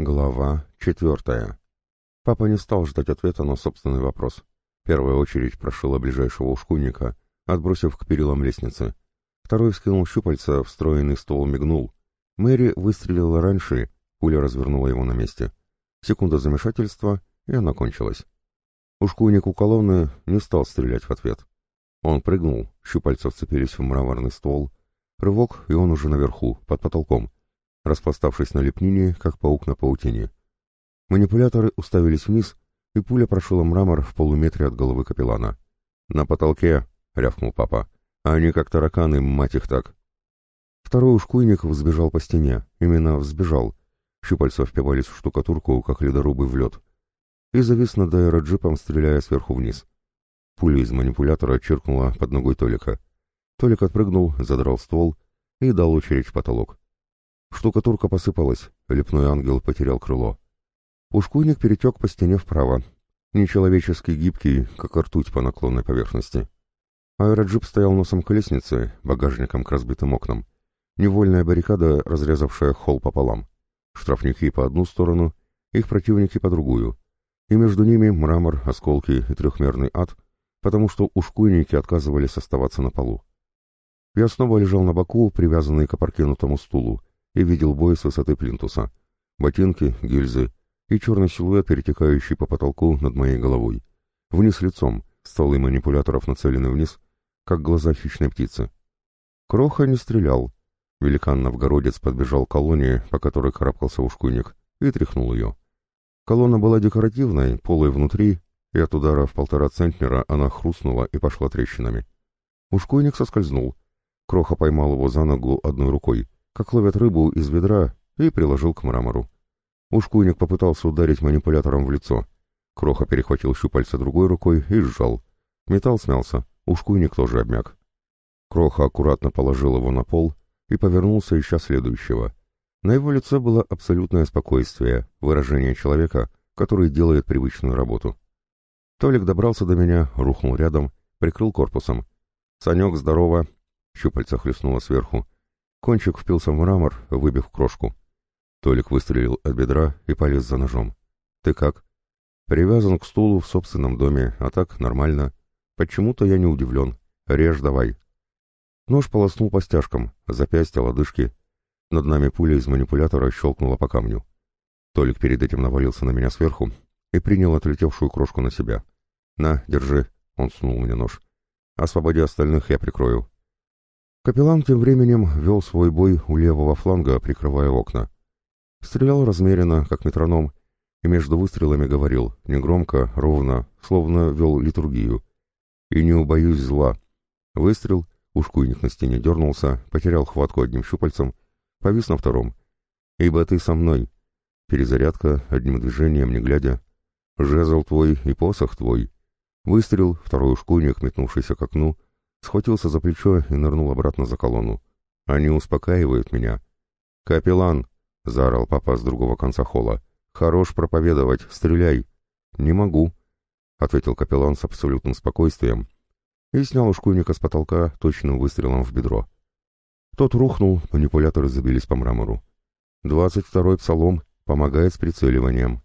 Глава четвертая. Папа не стал ждать ответа на собственный вопрос. Первая очередь прошила ближайшего ушкуйника, отбросив к перилам лестницы. Второй скинул щупальца, встроенный ствол мигнул. Мэри выстрелила раньше, пуля развернула его на месте. Секунда замешательства, и она кончилась. Ушкуйник у колонны не стал стрелять в ответ. Он прыгнул, щупальца вцепились в мраморный ствол. Рывок, и он уже наверху, под потолком распластавшись на лепнине, как паук на паутине. Манипуляторы уставились вниз, и пуля прошила мрамор в полуметре от головы капеллана. «На потолке!» — рявкнул папа. «А они как тараканы, мать их так!» Второй ушкуйник взбежал по стене. Именно взбежал. Щупальца впивались в штукатурку, как ледорубы в лед. И завис над аэроджипом, стреляя сверху вниз. Пуля из манипулятора чиркнула под ногой Толика. Толик отпрыгнул, задрал ствол и дал очередь в потолок. Штукатурка посыпалась, лепной ангел потерял крыло. Ушкуйник перетек по стене вправо, нечеловечески гибкий, как ртуть по наклонной поверхности. Аэроджип стоял носом к лестнице, багажником к разбитым окнам. Невольная баррикада, разрезавшая холл пополам. Штрафники по одну сторону, их противники по другую. И между ними мрамор, осколки и трехмерный ад, потому что ушкуйники отказывались оставаться на полу. Я снова лежал на боку, привязанный к опрокинутому стулу, и видел бой с высоты плинтуса. Ботинки, гильзы и черный силуэт, перетекающий по потолку над моей головой. Вниз лицом, стволы манипуляторов нацелены вниз, как глаза хищной птицы. Кроха не стрелял. Великан-новгородец подбежал к колонне, по которой карабкался ушкуйник, и тряхнул ее. Колонна была декоративной, полой внутри, и от удара в полтора центнера она хрустнула и пошла трещинами. Ушкуйник соскользнул. Кроха поймал его за ногу одной рукой, как ловят рыбу из ведра, и приложил к мрамору. Ушкуйник попытался ударить манипулятором в лицо. Кроха перехватил щупальца другой рукой и сжал. Металл смялся, ушкуйник тоже обмяк. Кроха аккуратно положил его на пол и повернулся, ища следующего. На его лице было абсолютное спокойствие, выражение человека, который делает привычную работу. Толик добрался до меня, рухнул рядом, прикрыл корпусом. «Санек, здорово!» Щупальца хлестнуло сверху. Кончик впился в мрамор, выбив крошку. Толик выстрелил от бедра и полез за ножом. «Ты как?» «Привязан к стулу в собственном доме, а так нормально. Почему-то я не удивлен. Режь давай». Нож полоснул по стяжкам, запястья, лодыжки. Над нами пуля из манипулятора щелкнула по камню. Толик перед этим навалился на меня сверху и принял отлетевшую крошку на себя. «На, держи», — он сунул мне нож. «Освободи остальных, я прикрою». Капеллан тем временем вел свой бой у левого фланга, прикрывая окна. Стрелял размеренно, как метроном, и между выстрелами говорил, негромко, ровно, словно вел литургию. «И не убоюсь зла». Выстрел, ушкуйник на стене дернулся, потерял хватку одним щупальцем, повис на втором. «Ибо ты со мной». Перезарядка, одним движением, не глядя. «Жезл твой и посох твой». Выстрел, второй ушкуйник, метнувшийся к окну, схватился за плечо и нырнул обратно за колонну. «Они успокаивают меня». «Капеллан!» — заорал папа с другого конца холла. «Хорош проповедовать, стреляй!» «Не могу», — ответил капеллан с абсолютным спокойствием и снял ушкуйника с потолка точным выстрелом в бедро. Тот рухнул, манипуляторы забились по мрамору. «Двадцать второй псалом помогает с прицеливанием».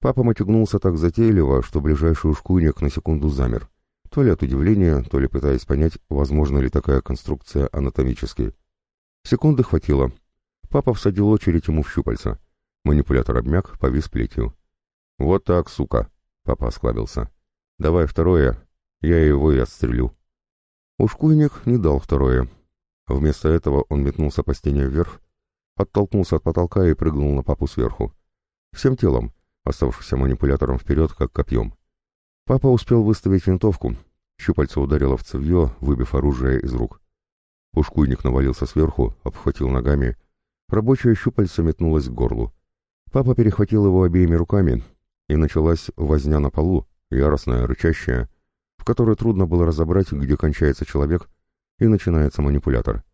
Папа мотягнулся так затейливо, что ближайший ушкуйник на секунду замер то ли от удивления, то ли пытаясь понять, возможно ли такая конструкция анатомически. Секунды хватило. Папа всадил очередь ему в щупальца. Манипулятор обмяк, повис плетью. «Вот так, сука!» — папа осклабился. «Давай второе, я его и отстрелю». Ушкуйник не дал второе. Вместо этого он метнулся по стене вверх, оттолкнулся от потолка и прыгнул на папу сверху. Всем телом, оставшимся манипулятором вперед, как копьем. Папа успел выставить винтовку. Щупальце ударило в цевье, выбив оружие из рук. Ушкуйник навалился сверху, обхватил ногами. Рабочее щупальце метнулось к горлу. Папа перехватил его обеими руками, и началась возня на полу, яростная, рычащая, в которой трудно было разобрать, где кончается человек и начинается манипулятор.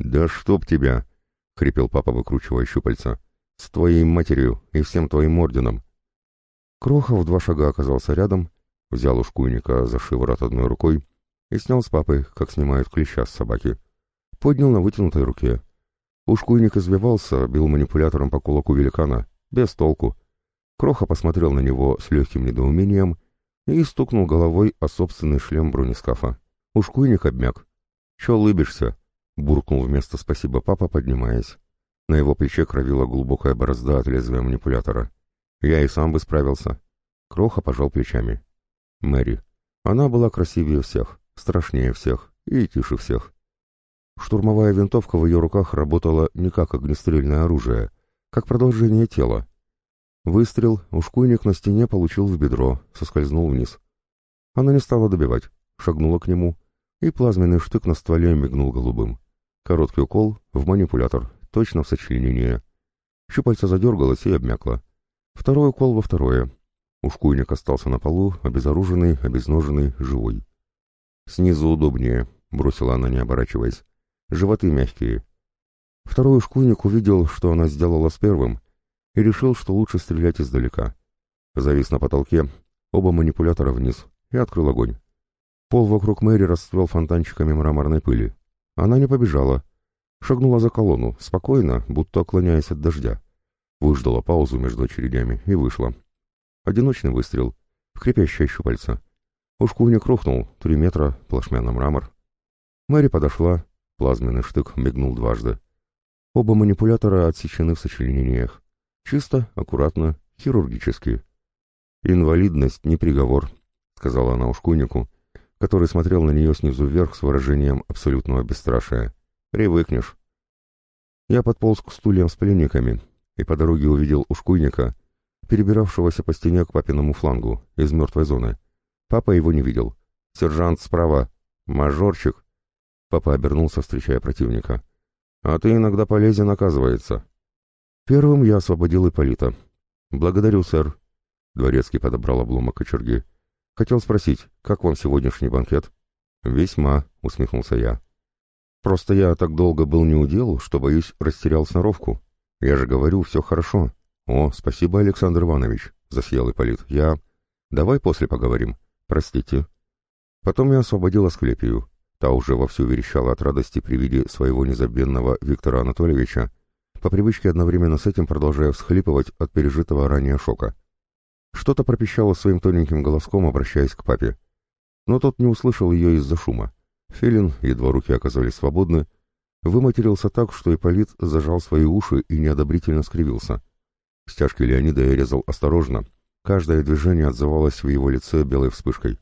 «Да чтоб тебя!» — хрипел папа, выкручивая щупальца. «С твоей матерью и всем твоим орденом!» Кроха в два шага оказался рядом взял у шкуйника за шиворот одной рукой и снял с папы, как снимают клеща с собаки. Поднял на вытянутой руке. Ушкуйник извивался, бил манипулятором по кулаку великана, Без толку. Кроха посмотрел на него с легким недоумением и стукнул головой о собственный шлем бронескафа. Ушкуйник обмяк. «Че улыбишься?» — буркнул вместо «спасибо» папа, поднимаясь. На его плече кровила глубокая борозда от лезвия манипулятора. «Я и сам бы справился». Кроха пожал плечами. Мэри. Она была красивее всех, страшнее всех и тише всех. Штурмовая винтовка в ее руках работала не как огнестрельное оружие, как продолжение тела. Выстрел, ушкуйник на стене получил в бедро, соскользнул вниз. Она не стала добивать, шагнула к нему, и плазменный штык на стволе мигнул голубым. Короткий укол в манипулятор, точно в сочленение. Щупальца задергалось и обмякло. Второй укол во второе. Ушкуйник остался на полу, обезоруженный, обезноженный, живой. «Снизу удобнее», — бросила она, не оборачиваясь. «Животы мягкие». Второй ушкуйник увидел, что она сделала с первым, и решил, что лучше стрелять издалека. Завис на потолке, оба манипулятора вниз, и открыл огонь. Пол вокруг Мэри расцвел фонтанчиками мраморной пыли. Она не побежала. Шагнула за колонну, спокойно, будто оклоняясь от дождя. Выждала паузу между очередями и вышла. Одиночный выстрел. В крепящее щупальца. Ушкуйник рухнул, три метра, плашмя на мрамор. Мэри подошла, плазменный штык мигнул дважды. Оба манипулятора отсечены в сочленениях. Чисто, аккуратно, хирургически. «Инвалидность не приговор», — сказала она ушкуйнику, который смотрел на нее снизу вверх с выражением абсолютного бесстрашия. «Привыкнешь». Я подполз к стульям с пленниками и по дороге увидел ушкуйника, перебиравшегося по стене к папиному флангу, из мертвой зоны. Папа его не видел. «Сержант справа! Мажорчик!» Папа обернулся, встречая противника. «А ты иногда полезен, оказывается. Первым я освободил Ипполита. «Благодарю, сэр». Дворецкий подобрал обломок кочерги. «Хотел спросить, как вам сегодняшний банкет?» «Весьма», — усмехнулся я. «Просто я так долго был не удел, что, боюсь, растерял сноровку. Я же говорю, все хорошо». «О, спасибо, Александр Иванович», — засиял Ипполит. «Я...» «Давай после поговорим. Простите». Потом я освободил Асклепию. Та уже вовсю верещала от радости при виде своего незабвенного Виктора Анатольевича, по привычке одновременно с этим продолжая всхлипывать от пережитого ранее шока. Что-то пропищало своим тоненьким голоском, обращаясь к папе. Но тот не услышал ее из-за шума. Филин, едва руки оказались свободны, выматерился так, что Ипполит зажал свои уши и неодобрительно скривился. Стяжки Леонида я резал осторожно, каждое движение отзывалось в его лице белой вспышкой.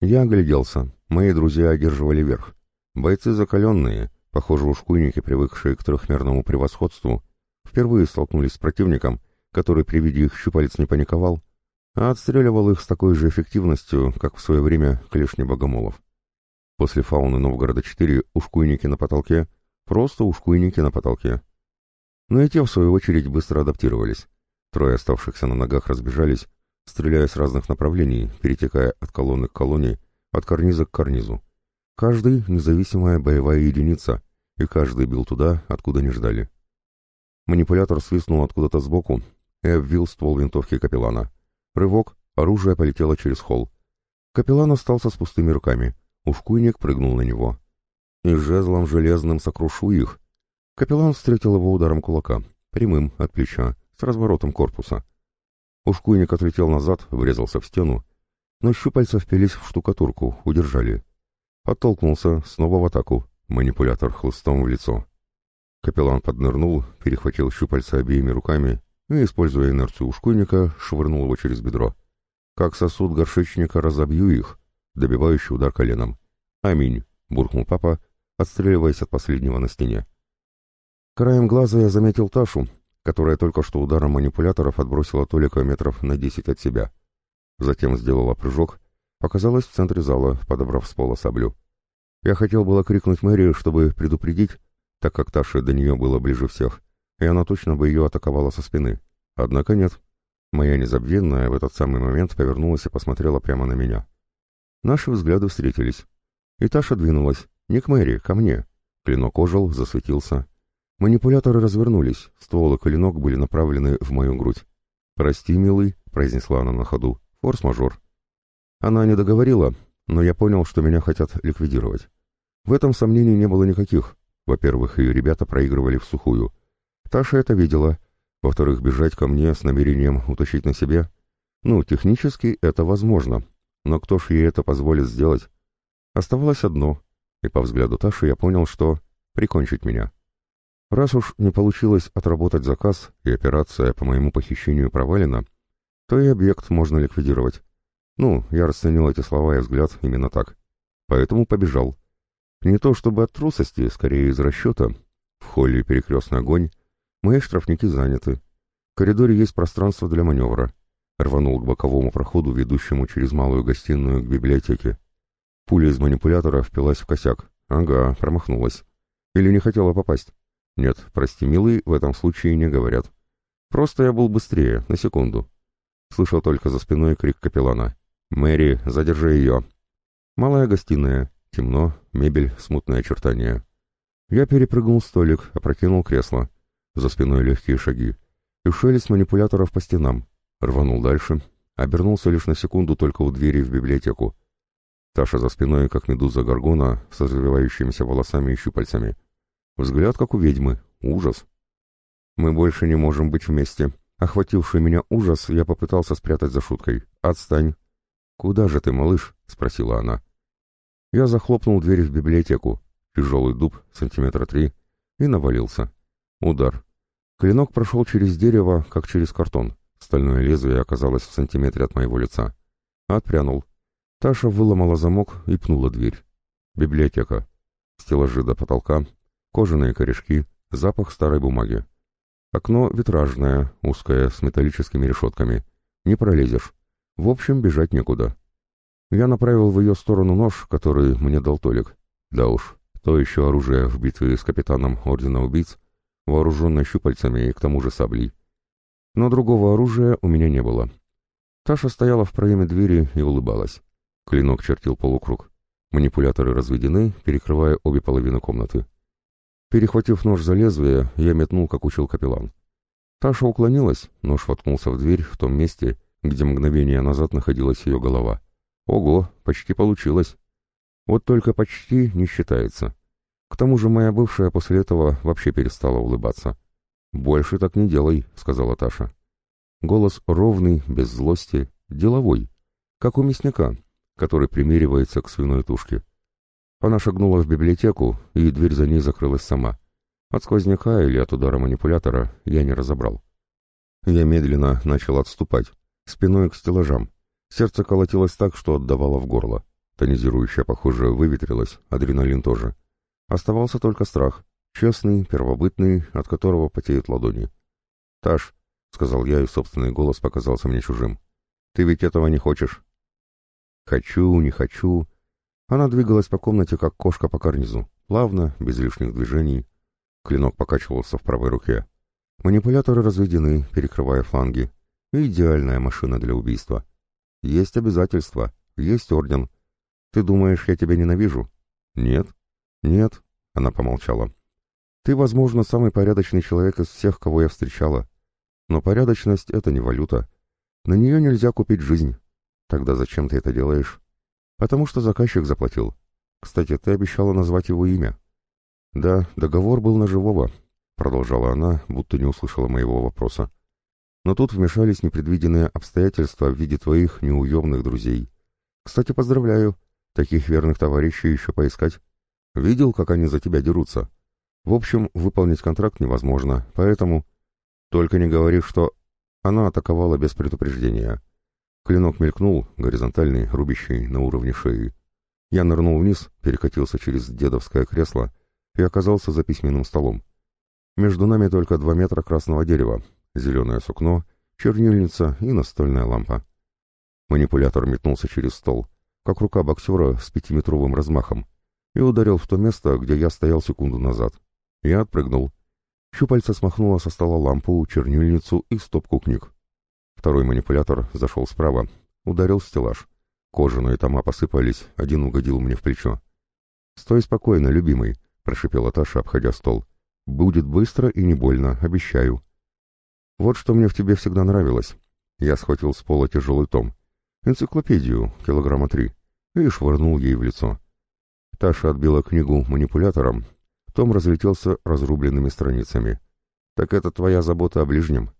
Я огляделся, мои друзья одерживали верх. Бойцы закаленные, Похоже, ушкуйники, привыкшие к трехмерному превосходству, впервые столкнулись с противником, который при виде их щупалец не паниковал, а отстреливал их с такой же эффективностью, как в свое время клешни богомолов. После фауны Новгорода-4 ушкуйники на потолке, просто ушкуйники на потолке. Но и те, в свою очередь, быстро адаптировались. Трое оставшихся на ногах разбежались, стреляя с разных направлений, перетекая от колонны к колонне, от карниза к карнизу. Каждый — независимая боевая единица, и каждый бил туда, откуда не ждали. Манипулятор свистнул откуда-то сбоку и обвил ствол винтовки капеллана. Рывок, оружие полетело через холл. Капеллан остался с пустыми руками. Ушкуйник прыгнул на него. «И жезлом железным сокрушу их!» Капеллан встретил его ударом кулака, прямым, от плеча, с разворотом корпуса. Ушкуйник отлетел назад, врезался в стену, но щупальца впились в штукатурку, удержали. Оттолкнулся, снова в атаку. Манипулятор хлыстом в лицо. Капеллан поднырнул, перехватил щупальца обеими руками и, используя инерцию ушкуйника, швырнул его через бедро. Как сосуд горшечника разобью их, добивающий удар коленом. «Аминь», — буркнул папа, отстреливаясь от последнего на стене. Краем глаза я заметил Ташу, которая только что ударом манипуляторов отбросила Толика метров на десять от себя. Затем сделала прыжок Показалась в центре зала, подобрав с пола саблю. Я хотел было крикнуть Мэри, чтобы предупредить, так как Таша до нее было ближе всех, и она точно бы ее атаковала со спины. Однако нет. Моя незабвенная в этот самый момент повернулась и посмотрела прямо на меня. Наши взгляды встретились. И Таша двинулась. Не к Мэри, ко мне. Клинок ожил, засветился. Манипуляторы развернулись, ствол и клинок были направлены в мою грудь. «Прости, милый», — произнесла она на ходу, — «форс-мажор». Она не договорила, но я понял, что меня хотят ликвидировать. В этом сомнений не было никаких. Во-первых, ее ребята проигрывали в сухую. Таша это видела. Во-вторых, бежать ко мне с намерением утащить на себе? Ну, технически это возможно, но кто ж ей это позволит сделать? Оставалось одно, и по взгляду Таши я понял, что прикончить меня. Раз уж не получилось отработать заказ и операция по моему похищению провалена, то и объект можно ликвидировать. Ну, я расценил эти слова и взгляд именно так. Поэтому побежал. Не то чтобы от трусости, скорее из расчета. В холле перекрестный огонь, мои штрафники заняты. В коридоре есть пространство для маневра. Рванул к боковому проходу, ведущему через малую гостиную к библиотеке. Пуля из манипулятора впилась в косяк. Ага, промахнулась. Или не хотела попасть. Нет, прости, милый, в этом случае не говорят. Просто я был быстрее, на секунду. Слышал только за спиной крик капеллана. «Мэри, задержи ее!» Малая гостиная. Темно, мебель, смутные очертания. Я перепрыгнул столик, опрокинул кресло. За спиной легкие шаги. И шелест манипуляторов по стенам. Рванул дальше. Обернулся лишь на секунду только у двери в библиотеку. Таша за спиной, как медуза горгона, с развивающимися волосами и щупальцами. Взгляд, как у ведьмы. Ужас. Мы больше не можем быть вместе. Охвативший меня ужас, я попытался спрятать за шуткой. «Отстань!» «Куда же ты, малыш?» — спросила она. Я захлопнул дверь в библиотеку. Тяжелый дуб, сантиметра три, и навалился. Удар. Клинок прошел через дерево, как через картон. Стальное лезвие оказалось в сантиметре от моего лица. Отпрянул. Таша выломала замок и пнула дверь. Библиотека. Стеллажи до потолка, кожаные корешки, запах старой бумаги. Окно витражное, узкое, с металлическими решетками. Не пролезешь. В общем, бежать некуда. Я направил в ее сторону нож, который мне дал Толик. Да уж, то еще оружие в битве с капитаном Ордена Убийц, вооруженное щупальцами и к тому же саблей. Но другого оружия у меня не было. Таша стояла в проеме двери и улыбалась. Клинок чертил полукруг. Манипуляторы разведены, перекрывая обе половины комнаты. Перехватив нож за лезвие, я метнул, как учил капеллан. Таша уклонилась, нож воткнулся в дверь в том месте, где мгновение назад находилась ее голова. Ого, почти получилось. Вот только почти не считается. К тому же моя бывшая после этого вообще перестала улыбаться. «Больше так не делай», — сказала Таша. Голос ровный, без злости, деловой, как у мясника, который примеривается к свиной тушке. Она шагнула в библиотеку, и дверь за ней закрылась сама. От сквозняка или от удара манипулятора я не разобрал. Я медленно начал отступать, спиной к стеллажам. Сердце колотилось так, что отдавало в горло. Тонизирующее, похоже, выветрилось, адреналин тоже. Оставался только страх, честный, первобытный, от которого потеют ладони. «Таш», — сказал я, и собственный голос показался мне чужим, — «ты ведь этого не хочешь?» «Хочу, не хочу». Она двигалась по комнате, как кошка по карнизу, плавно, без лишних движений. Клинок покачивался в правой руке. Манипуляторы разведены, перекрывая фланги. Идеальная машина для убийства. Есть обязательства, есть орден. Ты думаешь, я тебя ненавижу? Нет. Нет, она помолчала. Ты, возможно, самый порядочный человек из всех, кого я встречала. Но порядочность — это не валюта. На нее нельзя купить жизнь. Тогда зачем ты это делаешь? Потому что заказчик заплатил. Кстати, ты обещала назвать его имя. Да, договор был на живого, продолжала она, будто не услышала моего вопроса. Но тут вмешались непредвиденные обстоятельства в виде твоих неуемных друзей. Кстати, поздравляю, таких верных товарищей еще поискать. Видел, как они за тебя дерутся? В общем, выполнить контракт невозможно, поэтому... Только не говори, что... Она атаковала без предупреждения. Клинок мелькнул, горизонтальный, рубящий, на уровне шеи. Я нырнул вниз, перекатился через дедовское кресло и оказался за письменным столом. Между нами только два метра красного дерева, зеленое сукно, чернильница и настольная лампа. Манипулятор метнулся через стол, как рука боксера с пятиметровым размахом, и ударил в то место, где я стоял секунду назад. Я отпрыгнул. Щупальца смахнуло со стола лампу, чернильницу и стопку книг. Второй манипулятор зашел справа, ударил в стеллаж. Кожаные тома посыпались, один угодил мне в плечо. «Стой спокойно, любимый», — прошипела Таша, обходя стол. «Будет быстро и не больно, обещаю». Вот что мне в тебе всегда нравилось. Я схватил с пола тяжелый том. Энциклопедию, килограмма три, и швырнул ей в лицо. Таша отбила книгу манипулятором. Том разлетелся разрубленными страницами. «Так это твоя забота о ближнем?»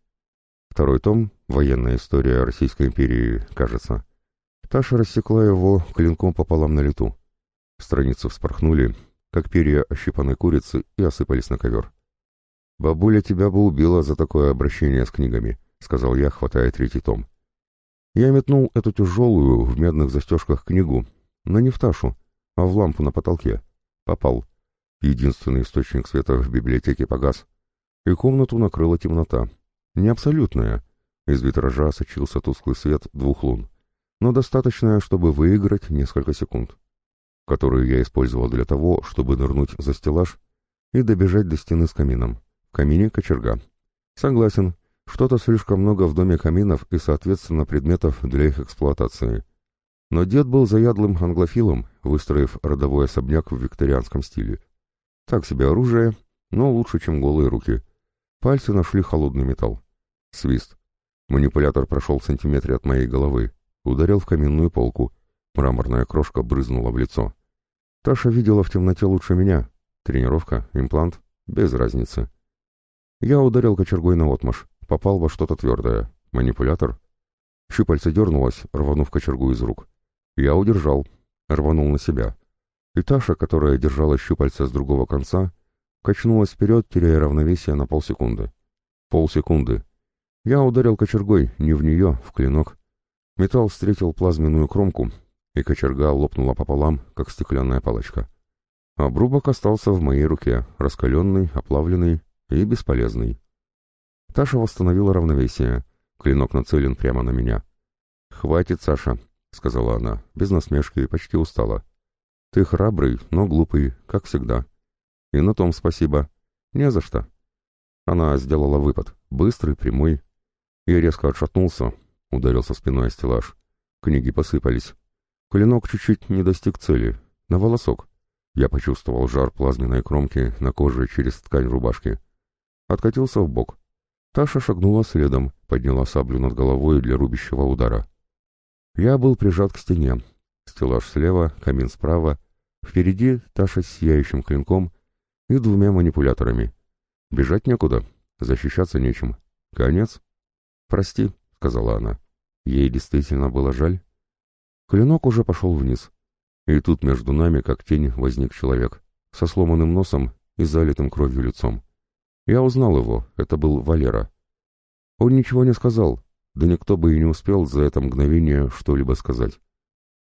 Второй том «Военная история Российской империи», кажется. Таша рассекла его клинком пополам на лету. Страницы вспорхнули, как перья ощипанной курицы, и осыпались на ковер. «Бабуля тебя бы убила за такое обращение с книгами», — сказал я, хватая третий том. Я метнул эту тяжелую в медных застежках книгу, но не в Ташу, а в лампу на потолке. Попал. Единственный источник света в библиотеке погас, и комнату накрыла темнота. Не абсолютная. Из витража сочился тусклый свет двух лун, но достаточная, чтобы выиграть несколько секунд, которую я использовал для того, чтобы нырнуть за стеллаж и добежать до стены с камином. В камине кочерга. Согласен, что-то слишком много в доме каминов и, соответственно, предметов для их эксплуатации. Но дед был заядлым англофилом, выстроив родовой особняк в викторианском стиле. Так себе оружие, но лучше, чем голые руки. Пальцы нашли холодный металл. Свист. Манипулятор прошел в сантиметре от моей головы, ударил в каминную полку. Мраморная крошка брызнула в лицо. Таша видела в темноте лучше меня. Тренировка, имплант, без разницы. Я ударил кочергой на отмаш, попал во что-то твердое. Манипулятор. Щупальце дернулось, рванув кочергу из рук. Я удержал, рванул на себя. И Таша, которая держала щупальца с другого конца, качнулась вперед, теряя равновесие на полсекунды. Полсекунды. Я ударил кочергой, не в нее, в клинок. Металл встретил плазменную кромку, и кочерга лопнула пополам, как стеклянная палочка. Обрубок остался в моей руке, раскаленный, оплавленный и бесполезный. Таша восстановила равновесие. Клинок нацелен прямо на меня. «Хватит, Саша», — сказала она, без насмешки и почти устала. «Ты храбрый, но глупый, как всегда. И на том спасибо. Не за что». Она сделала выпад, быстрый, прямой. Я резко отшатнулся, ударился спиной о стеллаж. Книги посыпались. Клинок чуть-чуть не достиг цели, на волосок. Я почувствовал жар плазменной кромки на коже через ткань рубашки. Откатился в бок. Таша шагнула следом, подняла саблю над головой для рубящего удара. Я был прижат к стене. Стеллаж слева, камин справа. Впереди Таша с сияющим клинком и двумя манипуляторами. Бежать некуда, защищаться нечем. Конец. «Прости», — сказала она. Ей действительно было жаль. Клинок уже пошел вниз. И тут между нами, как тень, возник человек, со сломанным носом и залитым кровью лицом. Я узнал его, это был Валера. Он ничего не сказал, да никто бы и не успел за это мгновение что-либо сказать,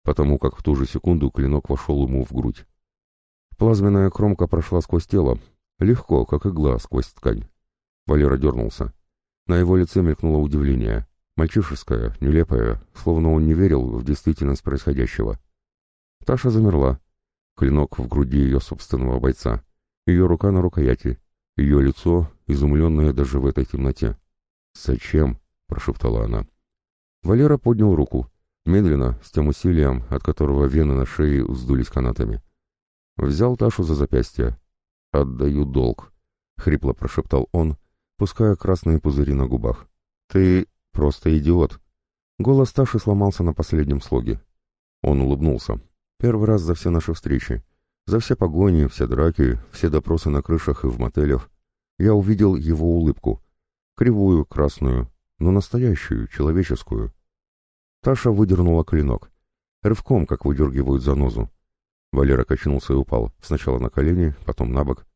потому как в ту же секунду клинок вошел ему в грудь. Плазменная кромка прошла сквозь тело, легко, как игла сквозь ткань. Валера дернулся. На его лице мелькнуло удивление, мальчишеское, нелепое, словно он не верил в действительность происходящего. Таша замерла. Клинок в груди ее собственного бойца. Ее рука на рукояти. Ее лицо, изумленное даже в этой темноте. «Зачем?» — прошептала она. Валера поднял руку, медленно, с тем усилием, от которого вены на шее вздулись канатами. Взял Ташу за запястье. «Отдаю долг», — хрипло прошептал он, пуская красные пузыри на губах. «Ты просто идиот». Голос Таши сломался на последнем слоге. Он улыбнулся. Первый раз за все наши встречи. За все погони, все драки, все допросы на крышах и в мотелях я увидел его улыбку. Кривую, красную, но настоящую, человеческую. Таша выдернула клинок. Рывком, как выдергивают занозу. Валера качнулся и упал, сначала на колени, потом на бок.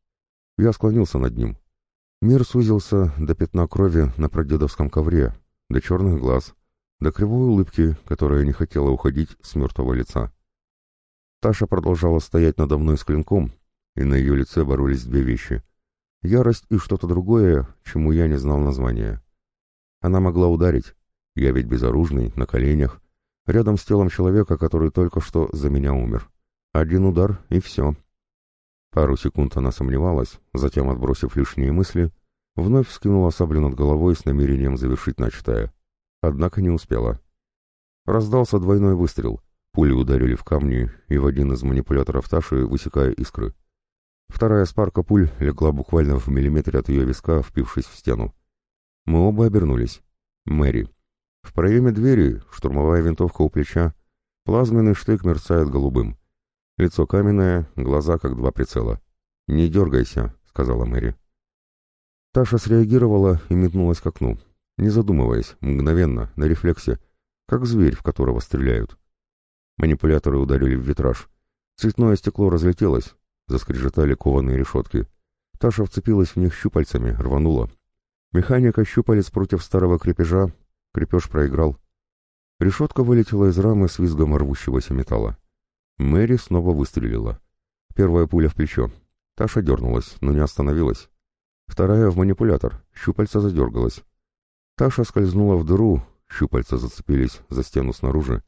Я склонился над ним. Мир сузился до пятна крови на прадедовском ковре, до черных глаз, до кривой улыбки, которая не хотела уходить с мертвого лица. Таша продолжала стоять надо мной с клинком, и на ее лице боролись две вещи. Ярость и что-то другое, чему я не знал названия. Она могла ударить. Я ведь безоружный, на коленях, рядом с телом человека, который только что за меня умер. Один удар, и все. Пару секунд она сомневалась, затем, отбросив лишние мысли, вновь вскинула саблю над головой с намерением завершить начатое. Однако не успела. Раздался двойной выстрел — Пули ударили в камни и в один из манипуляторов Таши, высекая искры. Вторая спарка пуль легла буквально в миллиметре от ее виска, впившись в стену. Мы оба обернулись. Мэри. В проеме двери, штурмовая винтовка у плеча, плазменный штык мерцает голубым. Лицо каменное, глаза как два прицела. «Не дергайся», — сказала Мэри. Таша среагировала и метнулась к окну. не задумываясь, мгновенно, на рефлексе, как зверь, в которого стреляют. Манипуляторы ударили в витраж. Цветное стекло разлетелось, заскрежетали кованые решетки. Таша вцепилась в них щупальцами, рванула. Механика щупалец против старого крепежа, крепеж проиграл. Решетка вылетела из рамы с визгом рвущегося металла. Мэри снова выстрелила. Первая пуля в плечо. Таша дернулась, но не остановилась. Вторая в манипулятор, щупальца задергалась. Таша скользнула в дыру, щупальца зацепились за стену снаружи.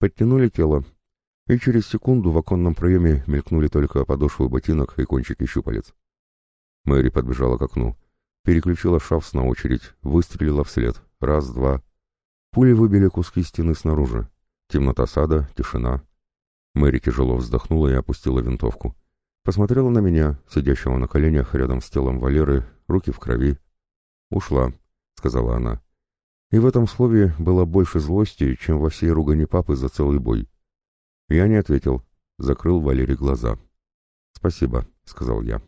Подтянули тело, и через секунду в оконном проеме мелькнули только подошвы ботинок и кончики щупалец. Мэри подбежала к окну, переключила шафс на очередь, выстрелила вслед. Раз, два. Пули выбили куски стены снаружи. Темнота сада, тишина. Мэри тяжело вздохнула и опустила винтовку. Посмотрела на меня, сидящего на коленях рядом с телом Валеры, руки в крови. «Ушла», — сказала она. И в этом слове было больше злости, чем во всей ругани папы за целый бой. Я не ответил, закрыл Валере глаза. «Спасибо», — сказал я.